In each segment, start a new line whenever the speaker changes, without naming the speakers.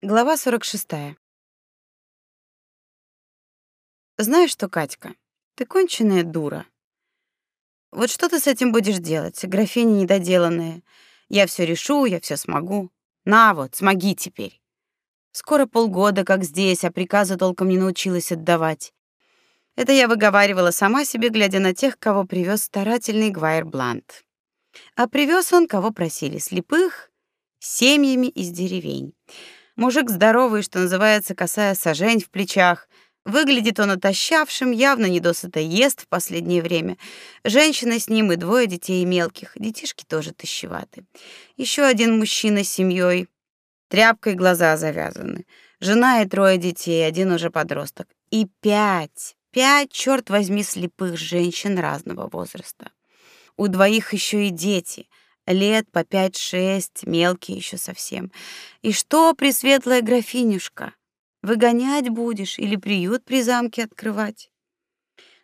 Глава 46. Знаешь что, Катька, ты конченая дура. Вот что ты с этим будешь делать, графиня недоделанная? Я все решу, я все смогу. На вот, смоги теперь. Скоро полгода, как здесь, а приказы толком не научилась отдавать. Это я выговаривала сама себе, глядя на тех, кого привез старательный Гвайер Блант. А привез он, кого просили, слепых, семьями из деревень. Мужик здоровый, что называется, косая сажень в плечах. Выглядит он отощавшим, явно недосыто ест в последнее время. Женщина с ним и двое детей мелких. Детишки тоже тощеваты. Еще один мужчина с семьей. Тряпкой глаза завязаны. Жена и трое детей, один уже подросток. И пять, пять, черт возьми, слепых женщин разного возраста. У двоих еще и дети — лет по пять-шесть, мелкие еще совсем. И что, пресветлая графинюшка, выгонять будешь или приют при замке открывать?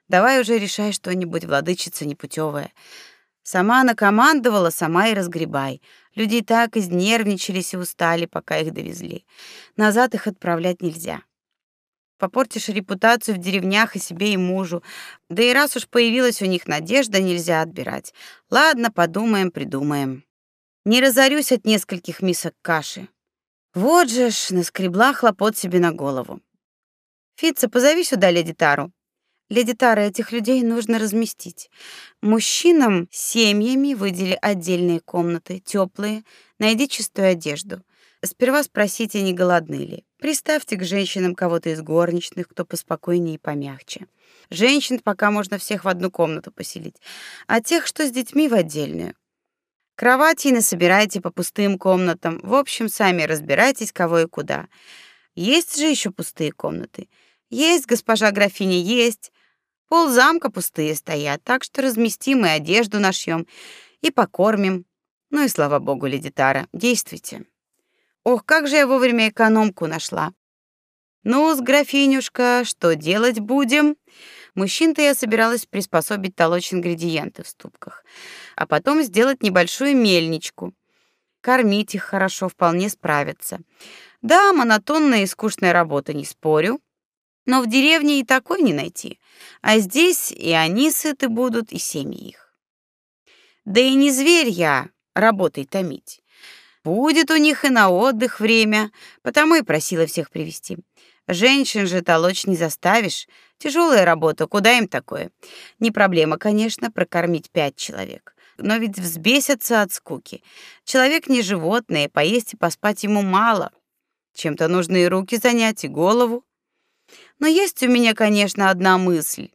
Давай уже решай что-нибудь, владычица непутевая. Сама накомандовала, сама и разгребай. Люди так изнервничались и устали, пока их довезли. Назад их отправлять нельзя попортишь репутацию в деревнях и себе, и мужу. Да и раз уж появилась у них надежда, нельзя отбирать. Ладно, подумаем, придумаем. Не разорюсь от нескольких мисок каши. Вот же ж, наскребла хлопот себе на голову. Фица, позови сюда леди Тару. Леди Тара, этих людей нужно разместить. Мужчинам семьями выдели отдельные комнаты, теплые. Найди чистую одежду. Сперва спросите, не голодны ли. Приставьте к женщинам кого-то из горничных, кто поспокойнее и помягче. Женщин пока можно всех в одну комнату поселить, а тех, что с детьми, в отдельную. Кровати насобирайте по пустым комнатам. В общем, сами разбирайтесь, кого и куда. Есть же еще пустые комнаты. Есть, госпожа графиня, есть. Пол замка пустые стоят, так что разместим и одежду нашьем, и покормим. Ну и слава богу, леди Тара, действуйте. Ох, как же я вовремя экономку нашла. Ну, с графинюшка, что делать будем? Мужчин-то я собиралась приспособить толочь ингредиенты в ступках, а потом сделать небольшую мельничку. Кормить их хорошо, вполне справятся. Да, монотонная и скучная работа, не спорю, но в деревне и такой не найти. А здесь и они сыты будут, и семьи их. Да и не зверь я, работой томить. Будет у них и на отдых время, потому и просила всех привести. Женщин же толочь не заставишь. Тяжелая работа, куда им такое? Не проблема, конечно, прокормить пять человек. Но ведь взбесятся от скуки. Человек не животное, поесть и поспать ему мало. Чем-то нужно и руки занять, и голову. Но есть у меня, конечно, одна мысль.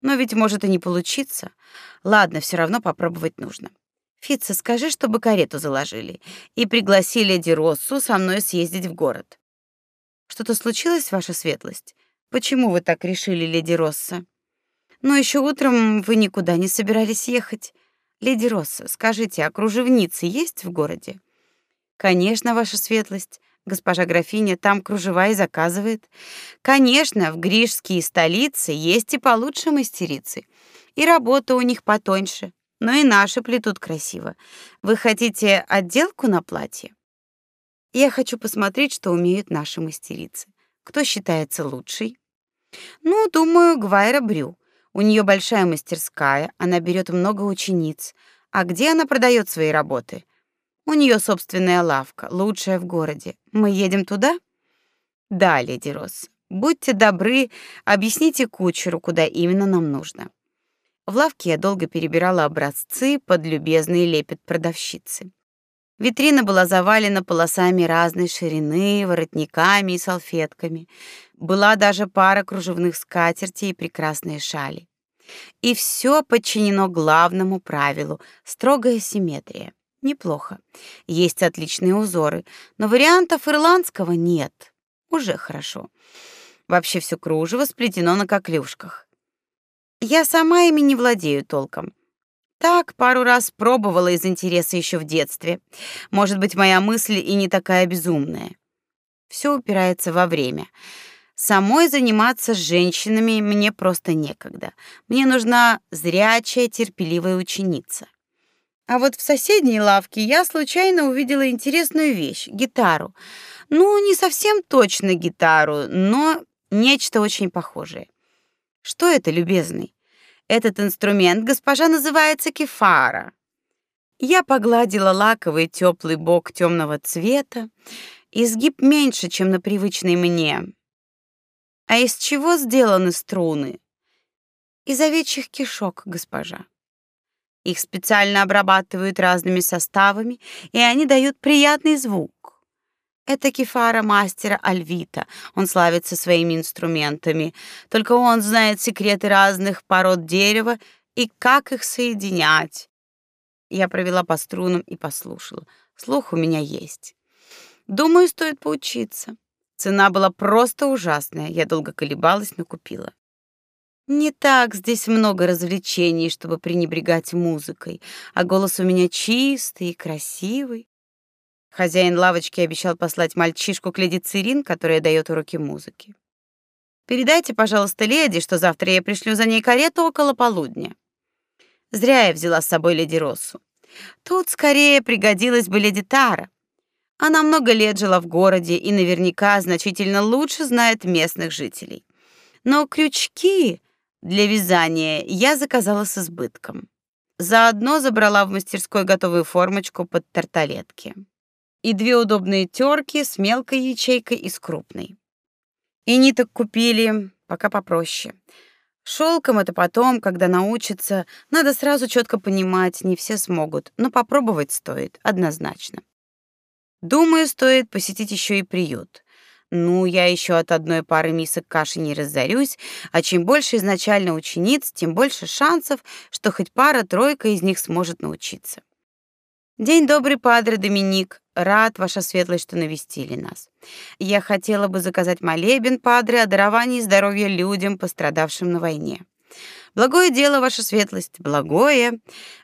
Но ведь может и не получиться. Ладно, все равно попробовать нужно. Фитца, скажи, чтобы карету заложили и пригласили леди Россу со мной съездить в город. Что-то случилось, ваша светлость? Почему вы так решили, леди Росса? Но еще утром вы никуда не собирались ехать. Леди Росса, скажите, а кружевницы есть в городе? Конечно, ваша светлость. Госпожа графиня там кружева и заказывает. Конечно, в гришские столицы есть и получше мастерицы, и работа у них потоньше но и наши плетут красиво. Вы хотите отделку на платье? Я хочу посмотреть, что умеют наши мастерицы. Кто считается лучшей? Ну, думаю, Гвайра Брю. У нее большая мастерская, она берет много учениц. А где она продает свои работы? У нее собственная лавка, лучшая в городе. Мы едем туда? Да, леди Росс. Будьте добры, объясните кучеру, куда именно нам нужно. В лавке я долго перебирала образцы под любезный лепет продавщицы. Витрина была завалена полосами разной ширины, воротниками и салфетками. Была даже пара кружевных скатертей и прекрасные шали. И все подчинено главному правилу строгая симметрия. Неплохо. Есть отличные узоры, но вариантов ирландского нет. Уже хорошо. Вообще все кружево сплетено на коклюшках. Я сама ими не владею толком. Так, пару раз пробовала из интереса еще в детстве. Может быть, моя мысль и не такая безумная. Все упирается во время. Самой заниматься с женщинами мне просто некогда. Мне нужна зрячая, терпеливая ученица. А вот в соседней лавке я случайно увидела интересную вещь гитару. Ну, не совсем точно гитару, но нечто очень похожее. Что это, любезный? Этот инструмент госпожа называется кефара. Я погладила лаковый теплый бок темного цвета, изгиб меньше, чем на привычной мне. А из чего сделаны струны? Из овечьих кишок, госпожа. Их специально обрабатывают разными составами, и они дают приятный звук. Это кефара мастера Альвита. Он славится своими инструментами. Только он знает секреты разных пород дерева и как их соединять. Я провела по струнам и послушала. Слух у меня есть. Думаю, стоит поучиться. Цена была просто ужасная. Я долго колебалась, но купила. Не так здесь много развлечений, чтобы пренебрегать музыкой, а голос у меня чистый и красивый. Хозяин лавочки обещал послать мальчишку к леди Цирин, которая дает уроки музыки. Передайте, пожалуйста, леди, что завтра я пришлю за ней карету около полудня. Зря я взяла с собой леди Россу. Тут скорее пригодилась бы леди Тара. Она много лет жила в городе и наверняка значительно лучше знает местных жителей. Но крючки для вязания я заказала с избытком. Заодно забрала в мастерской готовую формочку под тарталетки и две удобные терки с мелкой ячейкой и с крупной. И ниток купили, пока попроще. Шелком это потом, когда научатся, надо сразу четко понимать, не все смогут, но попробовать стоит однозначно. Думаю, стоит посетить еще и приют. Ну, я еще от одной пары мисок каши не разорюсь, а чем больше изначально учениц, тем больше шансов, что хоть пара-тройка из них сможет научиться. День добрый, падре Доминик. Рад, ваша светлость, что навестили нас. Я хотела бы заказать молебен, падре, о даровании здоровья людям, пострадавшим на войне. Благое дело, ваша светлость, благое.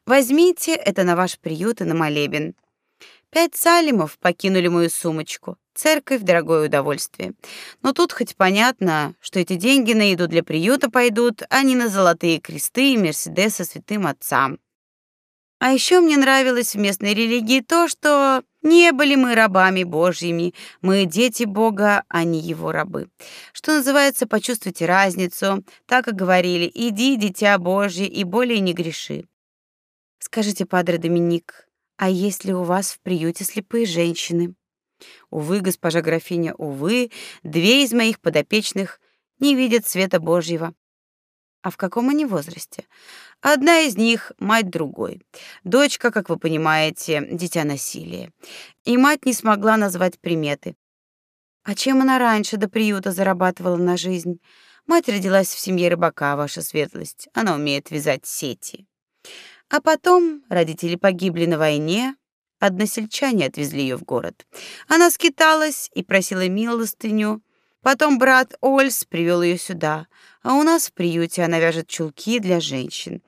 Возьмите это на ваш приют и на молебен. Пять салимов покинули мою сумочку. Церковь — дорогое удовольствие. Но тут хоть понятно, что эти деньги на еду для приюта пойдут, а не на золотые кресты и Мерседесы святым отцам. А еще мне нравилось в местной религии то, что не были мы рабами божьими, мы дети Бога, а не его рабы. Что называется, почувствуйте разницу, так как говорили: "Иди, дитя Божье, и более не греши". Скажите, падре Доминик, а есть ли у вас в приюте слепые женщины? Увы, госпожа графиня, увы, две из моих подопечных не видят света Божьего. А в каком они возрасте? Одна из них мать другой. Дочка, как вы понимаете, дитя насилия. И мать не смогла назвать приметы. А чем она раньше до приюта зарабатывала на жизнь? Мать родилась в семье рыбака, ваша светлость. Она умеет вязать сети. А потом родители погибли на войне, односельчане отвезли ее в город. Она скиталась и просила милостыню. Потом брат Ольс привел ее сюда, а у нас в приюте она вяжет чулки для женщин.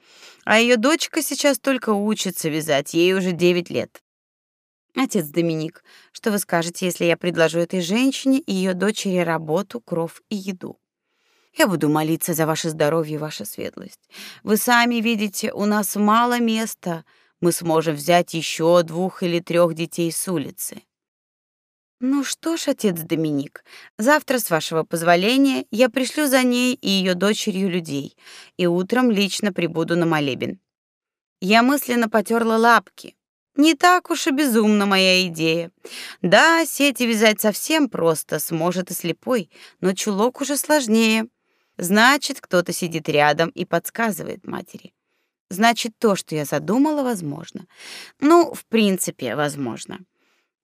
А ее дочка сейчас только учится вязать, ей уже девять лет. Отец Доминик, что вы скажете, если я предложу этой женщине и ее дочери работу, кров и еду? Я буду молиться за ваше здоровье, ваша светлость. Вы сами видите, у нас мало места. Мы сможем взять еще двух или трех детей с улицы. Ну что ж, отец Доминик, завтра, с вашего позволения, я пришлю за ней и ее дочерью людей, и утром лично прибуду на молебен. Я мысленно потерла лапки. Не так уж и безумна моя идея. Да, сети вязать совсем просто, сможет и слепой, но чулок уже сложнее. Значит, кто-то сидит рядом и подсказывает матери. Значит, то, что я задумала, возможно. Ну, в принципе, возможно.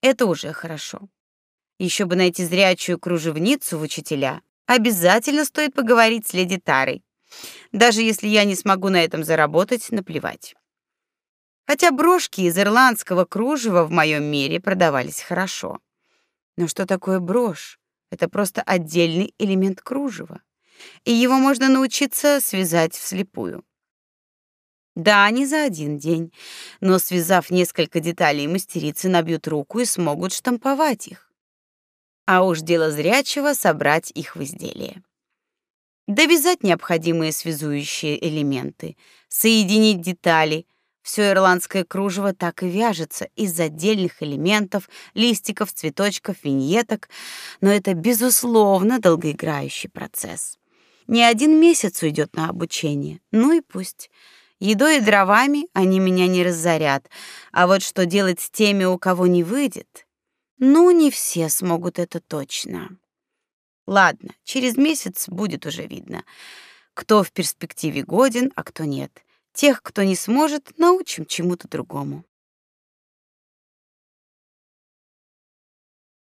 Это уже хорошо. Еще бы найти зрячую кружевницу в учителя. Обязательно стоит поговорить с леди Тарой. Даже если я не смогу на этом заработать, наплевать. Хотя брошки из ирландского кружева в моем мире продавались хорошо. Но что такое брошь? Это просто отдельный элемент кружева и его можно научиться связать вслепую. Да, не за один день, но связав несколько деталей, мастерицы набьют руку и смогут штамповать их. А уж дело зрячего собрать их в изделие. Довязать необходимые связующие элементы, соединить детали — Все ирландское кружево так и вяжется из отдельных элементов, листиков, цветочков, виньеток, но это безусловно долгоиграющий процесс. Не один месяц уйдет на обучение. Ну и пусть. Едой и дровами они меня не разорят. А вот что делать с теми, у кого не выйдет? Ну, не все смогут это точно. Ладно, через месяц будет уже видно, кто в перспективе годен, а кто нет. Тех, кто не сможет, научим чему-то другому.